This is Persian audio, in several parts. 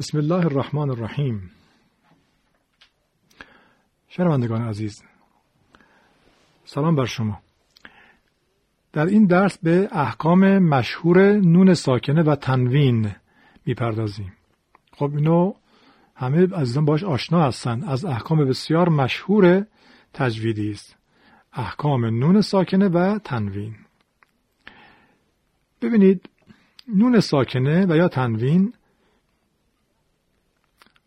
بسم الله الرحمن الرحیم شنوندگان عزیز سلام بر شما در این درس به احکام مشهور نون ساکنه و تنوین می‌پردازیم خب اینو همه عزیزان باش آشنا هستند از احکام بسیار مشهور تجویدی است احکام نون ساکنه و تنوین ببینید نون ساکنه و یا تنوین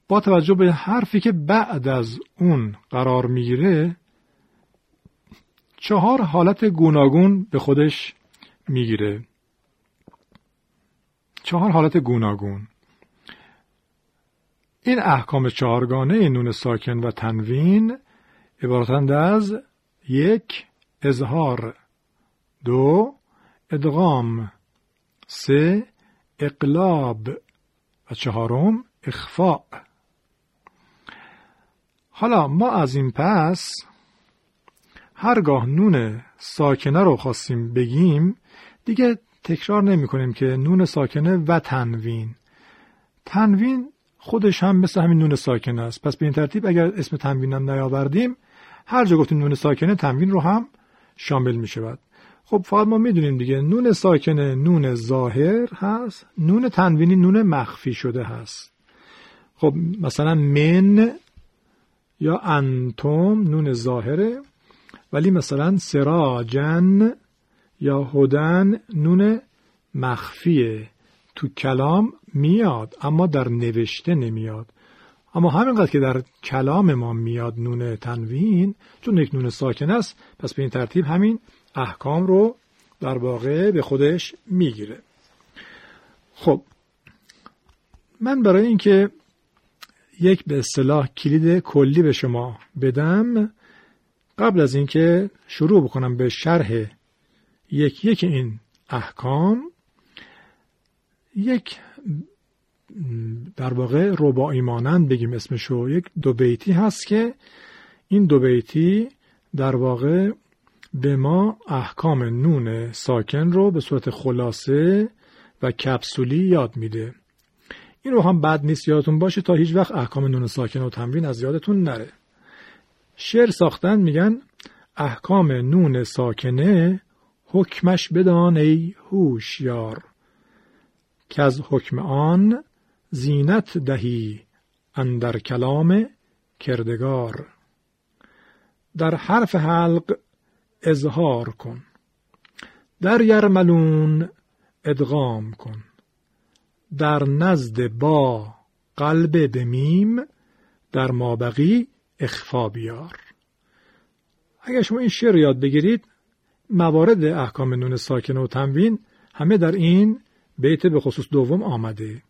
با توجه به حرفی که بعد از اون قرار می‌گیره چهار حالت گوناگون به خودش می‌گیره. چهار حالت گوناگون. این احکام چهارگانه نون ساکن و تنوین عبارتند از یک اظهار دو ادغام سه اقلاب و چهارم اخفاء. حالا ما از این پس هرگاه نون ساکنه رو خواستیم بگیم دیگه تکرار نمی کنیم که نون ساکنه و تنوین. تنوین خودش هم مثل همین نون ساکنه است. پس به این ترتیب اگر اسم تنوینم نیاوردیم هر جا گفتیم نون ساکنه تنوین رو هم شامل می شود. خب فقط ما می‌دونیم دیگه نون ساکنه نون ظاهر هست نون تنوینی نون مخفی شده هست. خب مثلا من یا انتم نون ظاهره ولی مثلا سراجن یا هدن نون مخفیه. تو کلام میاد اما در نوشته نمیاد. اما همینقدر که در کلام ما میاد نون تنوین چون یک نون ساکن است پس به این ترتیب همین احکام رو در واقع به خودش می‌گیره. خب من برای اینکه یک به اصطلاح کلید کلی به شما بدم. قبل از اینکه شروع بکنم به شرح یک یک این احکام یک در واقع رباعی مانند بگیم اسمشو یک دو بیتی هست که این دو بیتی در واقع به ما احکام نون ساکن رو به صورت خلاصه و کپسولی یاد میده. این رو هم بد نیست یادتون باشه تا هیچ وقت احکام نون ساکن و تنوین از یادتون نره. شعر ساختن میگن احکام نون ساکنه حکمش بدان ای هوشیار که از حکم آن زینت دهی اندر کلام کردگار. در حرف حلق اظهار کن در یرملون ادغام کن. در نزد با قلب به میم در مابقی اخفا بیار. اگر شما این شعر یاد بگیرید موارد احکام نون ساکن و تنوین همه در این بیت به خصوص دوم آمده.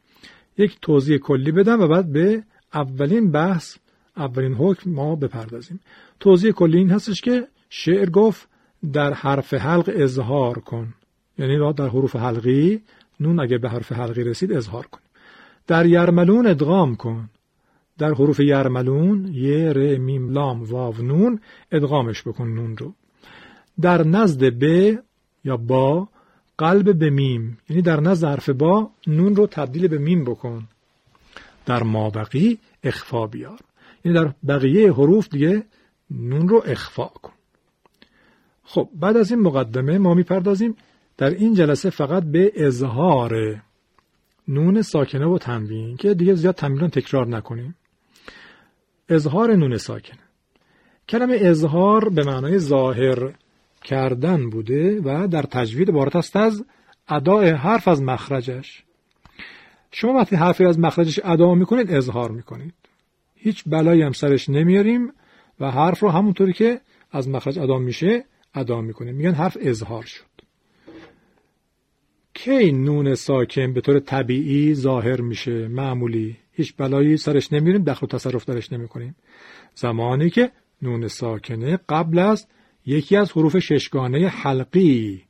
یک توضیح کلی بدم و بعد به اولین بحث اولین حکم ما بپردازیم. توضیح کلی این هستش که شعر گفت در حرف حلق اظهار کن. یعنی در حروف حلقی نون اگه به حرف حلقی رسید اظهار کن در یرملون ادغام کن. در حروف یرملون ی ر میم لام واو نون ادغامش بکن نون رو. در نزد ب یا با قلب به میم. یعنی در نزد حرف با نون رو تبدیل به میم بکن. در مابقی اخفا بیار. یعنی در بقیه حروف دیگه نون رو اخفا کن. خب بعد از این مقدمه ما می‌پردازیم در این جلسه فقط به اظهار نون ساکنه و تنوین که دیگه زیاد تمرین تکرار نکنیم. اظهار نون ساکنه. کلمه اظهار به معنای ظاهر کردن بوده و در تجوید عبارت است از ادای حرف از مخرجش. شما وقتی حرفی از مخرجش ادا می‌کنید اظهار می‌کنید. هیچ بلایی هم سرش نمیاریم و حرف رو همونطوری که از مخرج ادا میشه ادا می‌کنیم. میگن حرف اظهار شد. کی نون ساکن به طور طبیعی ظاهر میشه؟ معمولی. هیچ بلایی سرش نمیریم دخل و تصرف درش نمی‌کنیم. زمانی که نون ساکنه قبل از یکی از حروف ششگانه حلقی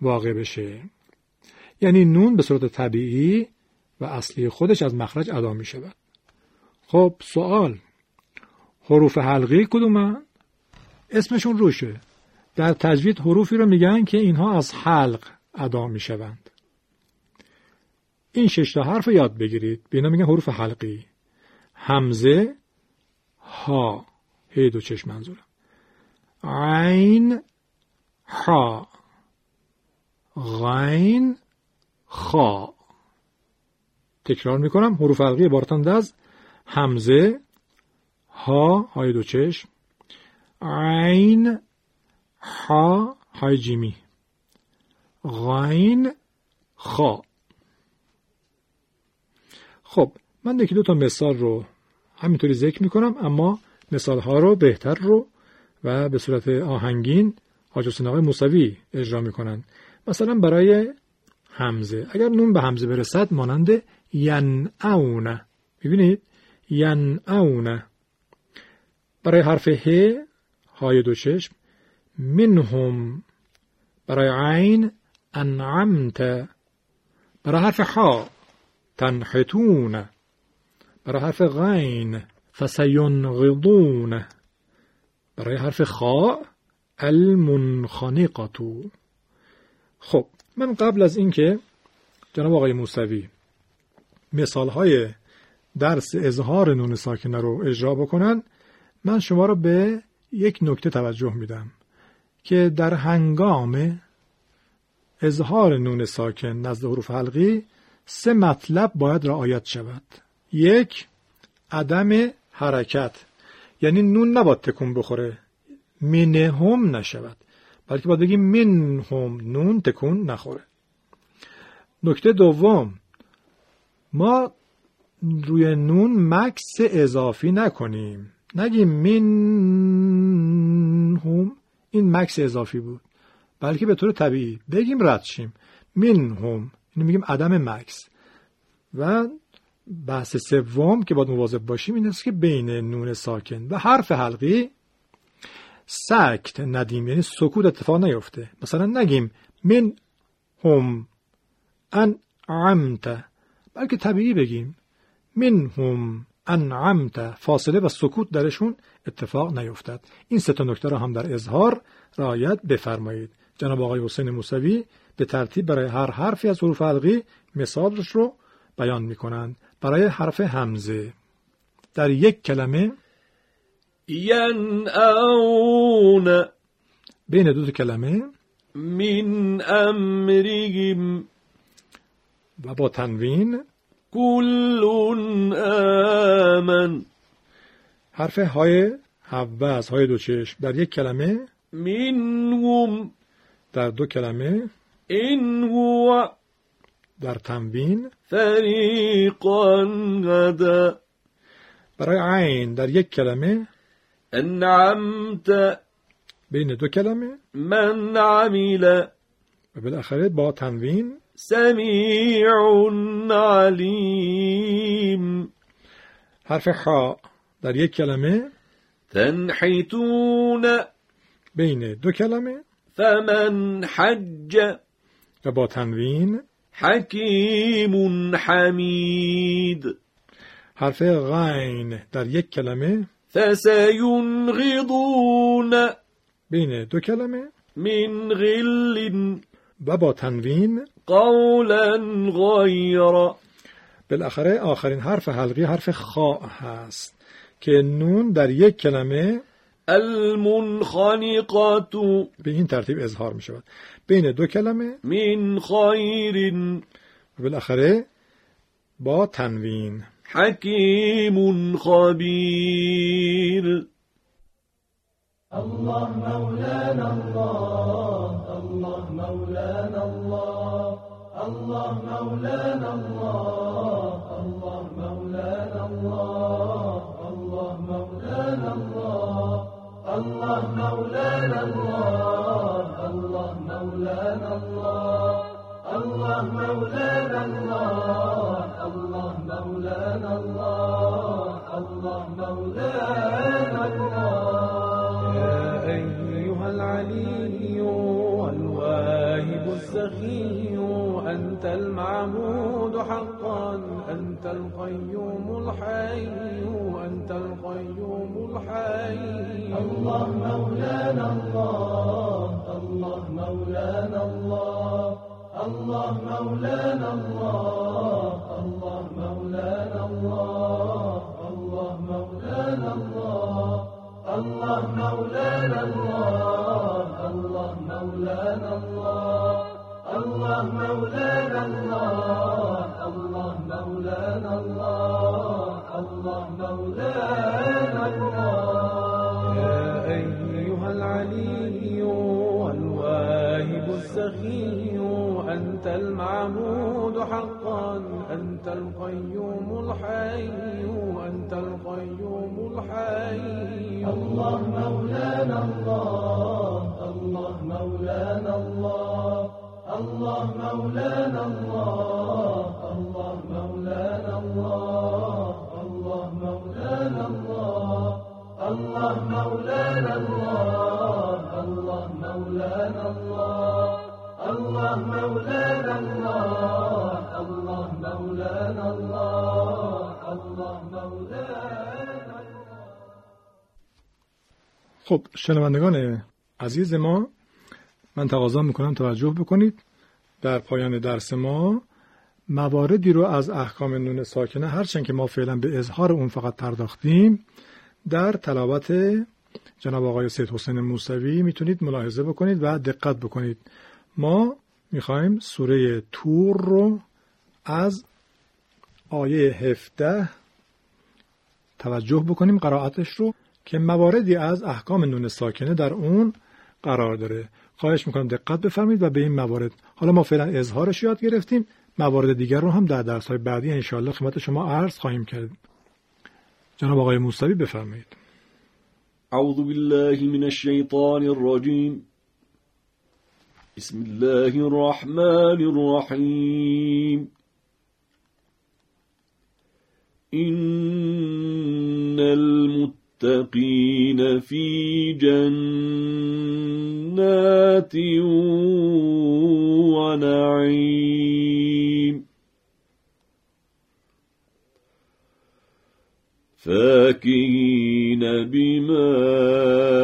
واقع بشه. یعنی نون به صورت طبیعی و اصلی خودش از مخرج ادا می شود خب سوال. حروف حلقی کدومن؟ اسمشون روشه. در تجوید حروفی رو میگن که اینها از حلق ادا می شوند این شش تا حرف یاد بگیرید. به اینا میگن حروف حلقی. همزه ها. هی دو چشم منظورم. عین ها غین خا. تکرار می‌کنم. حروف حلقی عبارتند از همزه ها. های دو چشم. عین ها های جیمی. غین خا. خب من یکی دو تا مثال رو همینطوری ذکر می‌کنم اما مثال ها رو بهتر رو و به صورت آهنگین حاج حسین آقای موسوی اجرا می‌کنن. مثلا برای همزه اگر نون به همزه برسد مانند ینعون. ببینید ینعون. برای حرف ه های دو چشم. منهم. برای عین انعمت برای حرف حا تنحتون. برای حرف غین فسینغضون برای حرف خا المنخنقتو خب من قبل از اینکه جناب آقای موسوی مثال های درس اظهار نون ساکنه رو اجرا بکنن من شما رو به یک نکته توجه میدم که در هنگام اظهار نون ساکن نزد حروف حلقی سه مطلب باید رعایت شود. یک عدم حرکت. یعنی نون نباید تکون بخوره. منهم نشود. بلکه باید بگیم منهم نون تکون نخوره. نکته دوم ما روی نون مکس اضافی نکنیم. نگیم منهم این مکس اضافی بود. بلکه به طور طبیعی بگیم رد شیم. منهم اینو میگیم عدم مکس. و بحث سوم که باید مواظب باشیم این است که بین نون ساکن و حرف حلقی سکت ندیم یعنی سکوت اتفاق نیفته. مثلا نگیم من هم ان عمت بلکه طبیعی بگیم من هم انعمت فاصله و سکوت درشون اتفاق نیفتد. این سه تا نکته را هم در اظهار رعایت بفرمایید. جناب آقای حسین موسوی به ترتیب برای هر حرفی از حروف حلقی مثالش رو بیان می کنند برای حرف همزه در یک کلمه ینعون بین دو کلمه من امرهم و با تنوین كل آمن. حرف های حوز های دو چشم. در یک کلمه منهم در دو کلمه. إن هو در تنوین. فريقا هدى برای عین در یک کلمه. أنعمت بین دو کلمه. من عمل. و بالاخره با تنوین. سميع عليم حرف حا در یک کلمه. تنحتون بین دو کلمه. فمن حج و با تنوین حكيم حميد حرف غین در یک کلمه فسينغضون بین دو کلمه من غل و با تنوین قولا غير بالاخره آخرین حرف حلقی حرف خا هست که نون در یک کلمه المنخنقة. به این ترتیب اظهار می شود بین دو کلمه. من خير و بالاخره با تنوین. حكيم خبير الله مولانا الله. الله مولانا الله. الله مولانا الله. الله مولانا الله. Senhor. مولانا الله. الله مولانا الله. الله مولانا الله. الله مولانا الله. الله مولانا الله. الله مولانا الله. الله مولانا الله. الحي أنت القيوم الحي. الله مولانا الله خب شنوندگان عزیز ما من تقاضا می‌کنم توجه بکنید. در پایان درس ما مواردی رو از احکام نون ساکنه هرچند که ما فعلا به اظهار اون فقط پرداختیم در تلاوت جناب آقای سید حسین موسوی می‌تونید ملاحظه بکنید و دقت بکنید. ما می‌خوایم سوره تور رو از آیه 17 توجه بکنیم قرائتش رو. که مواردی از احکام نون ساکنه در اون قرار داره. خواهش می‌کنم دقت بفرمایید و به این موارد حالا ما فعلا اظهارش یاد گرفتیم. موارد دیگر رو هم در درس های بعدی انشاءالله خدمت شما عرض خواهیم کرد. جناب آقای موسوی بفرمایید. أعوذ بالله من الشيطان الرجيم بسم الله الرحمن الرحيم إن المتقين في جنات ونعيم فاكهين بما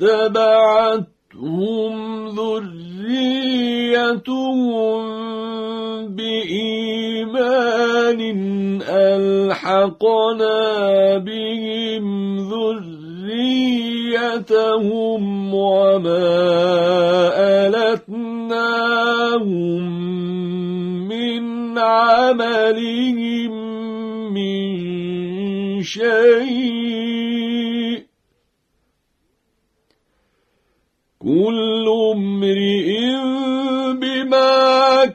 واتبعتهم ذريتهم بإيمان ألحقنا بهم ذريتهم وما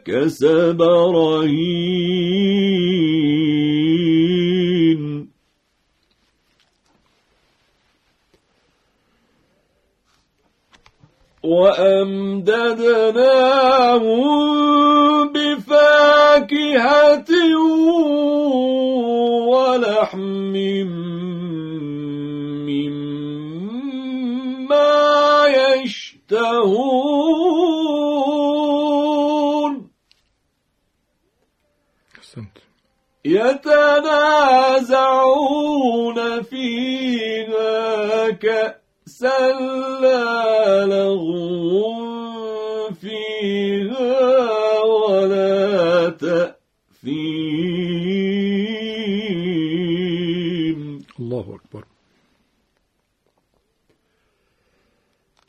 كسب رهين. وأمددناهم بفاكهة ولحم يتنازعون فيها كأسا لا لغو فيها ولا تأثيم. الله أكبر.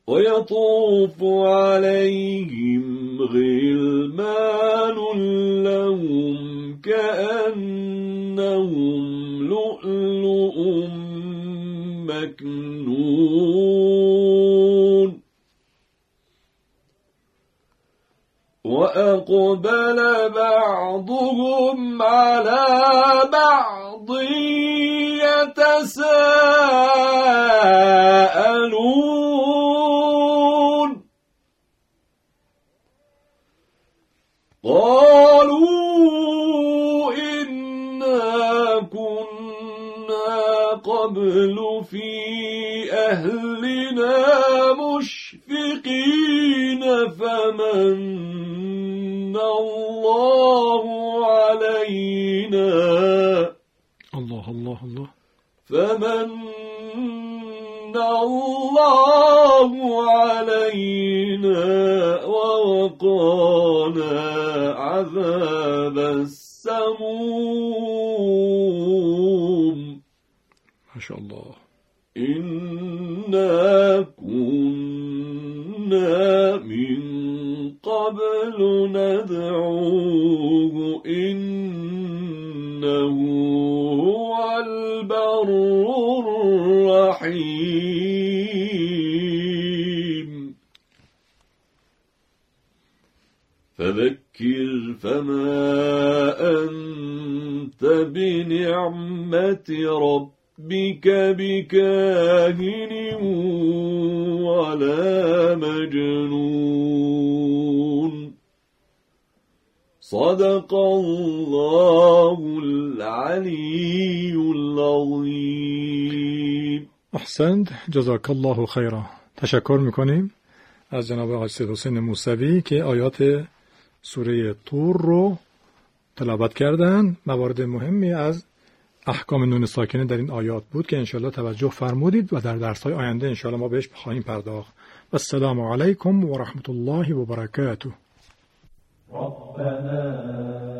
ويطوف عليهم غلمان لهم كأنهم لؤلؤ مكنون. وأقبل بعضهم على بعض يتساءلون. ووقانا عذاب السموم. ما شاء الله. إنا كنا من قبل ندعوه. إنه هو البر الرحيم. فذكر فما أنت بنعمة ربك بكاهن ولا مجنون. صدق الله العلي العظيم. أحسنت. جزاک الله خیرا تشکر میکنیم از جناب آقای سید حسین موسوی که آیات سوره تور رو تلاوت کردن. موارد مهمی از احکام نون ساکنه در این آیات بود که انشاءالله توجه فرمودید و در درس های آینده انشاءالله ما بهش خواهیم پرداخت. و السلام علیکم و رحمت الله و برکاته. ربنا